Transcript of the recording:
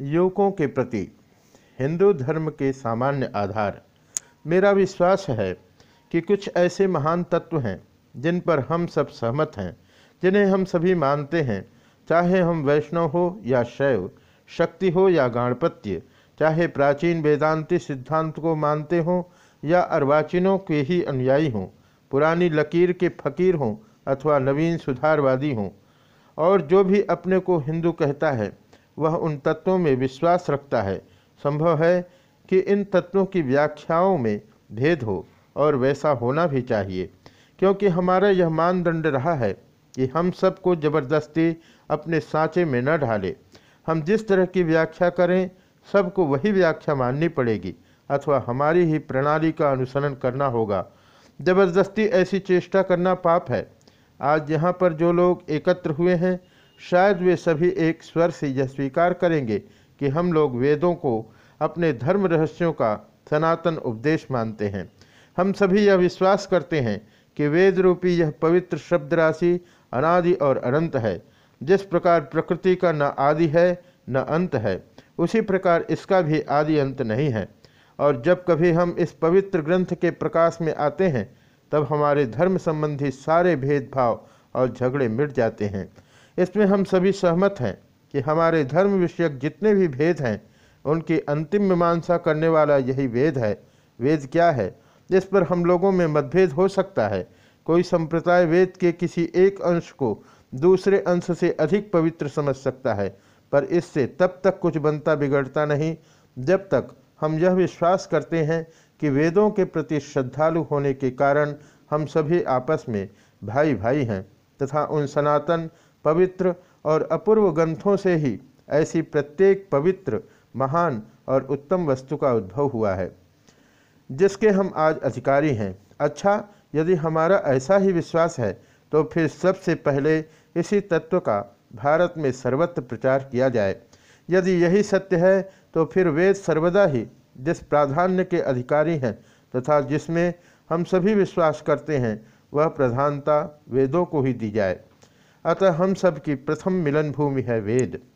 युवकों के प्रति हिंदू धर्म के सामान्य आधार। मेरा विश्वास है कि कुछ ऐसे महान तत्व हैं जिन पर हम सब सहमत हैं, जिन्हें हम सभी मानते हैं। चाहे हम वैष्णव हो या शैव, शक्ति हो या गाणपत्य, चाहे प्राचीन वेदांति सिद्धांत को मानते हों या अर्वाचीनों के ही अनुयायी हों, पुरानी लकीर के फकीर हों अथवा नवीन सुधारवादी हों, और जो भी अपने को हिंदू कहता है वह उन तत्वों में विश्वास रखता है। संभव है कि इन तत्वों की व्याख्याओं में भेद हो और वैसा होना भी चाहिए, क्योंकि हमारा यह मानदंड रहा है कि हम सबको ज़बरदस्ती अपने सांचे में न ढाले। हम जिस तरह की व्याख्या करें, सबको वही व्याख्या माननी पड़ेगी, अथवा हमारी ही प्रणाली का अनुसरण करना होगा। ज़बरदस्ती ऐसी चेष्टा करना पाप है। आज यहाँ पर जो लोग एकत्र हुए हैं शायद वे सभी एक स्वर से यह स्वीकार करेंगे कि हम लोग वेदों को अपने धर्म रहस्यों का सनातन उपदेश मानते हैं। हम सभी यह विश्वास करते हैं कि वेद रूपी यह पवित्र शब्द राशि अनादि और अनंत है। जिस प्रकार प्रकृति का न आदि है, न अंत है, उसी प्रकार इसका भी आदि अंत नहीं है। और जब कभी हम इस पवित्र ग्रंथ के प्रकाश में आते हैं, तब हमारे धर्म संबंधी सारे भेदभाव और झगड़े मिट जाते हैं। इसमें हम सभी सहमत हैं कि हमारे धर्म विषयक जितने भी भेद हैं, उनकी अंतिम मीमांसा करने वाला यही वेद है। वेद क्या है? जिस पर हम लोगों में मतभेद हो सकता है। कोई संप्रदाय वेद के किसी एक अंश को दूसरे अंश से अधिक पवित्र समझ सकता है, पर इससे तब तक कुछ बनता बिगड़ता नहीं, जब तक हम यह विश्वास करते हैं कि वेदों के प्रति श्रद्धालु होने के कारण हम सभी आपस में भाई भाई हैं तथा उन सनातन पवित्र और अपूर्व ग्रंथों से ही ऐसी प्रत्येक पवित्र, महान और उत्तम वस्तु का उद्भव हुआ है, जिसके हम आज अधिकारी हैं। अच्छा यदि हमारा ऐसा ही विश्वास है तो फिर सबसे पहले इसी तत्व का भारत में सर्वत्र प्रचार किया जाए। यदि यही सत्य है तो फिर वेद सर्वदा ही जिस प्राधान्य के अधिकारी हैं तथा जिसमें हम सभी विश्वास करते हैं, वह प्रधानता वेदों को ही दी जाए। अतः हम सब की प्रथम मिलन भूमि है वेद।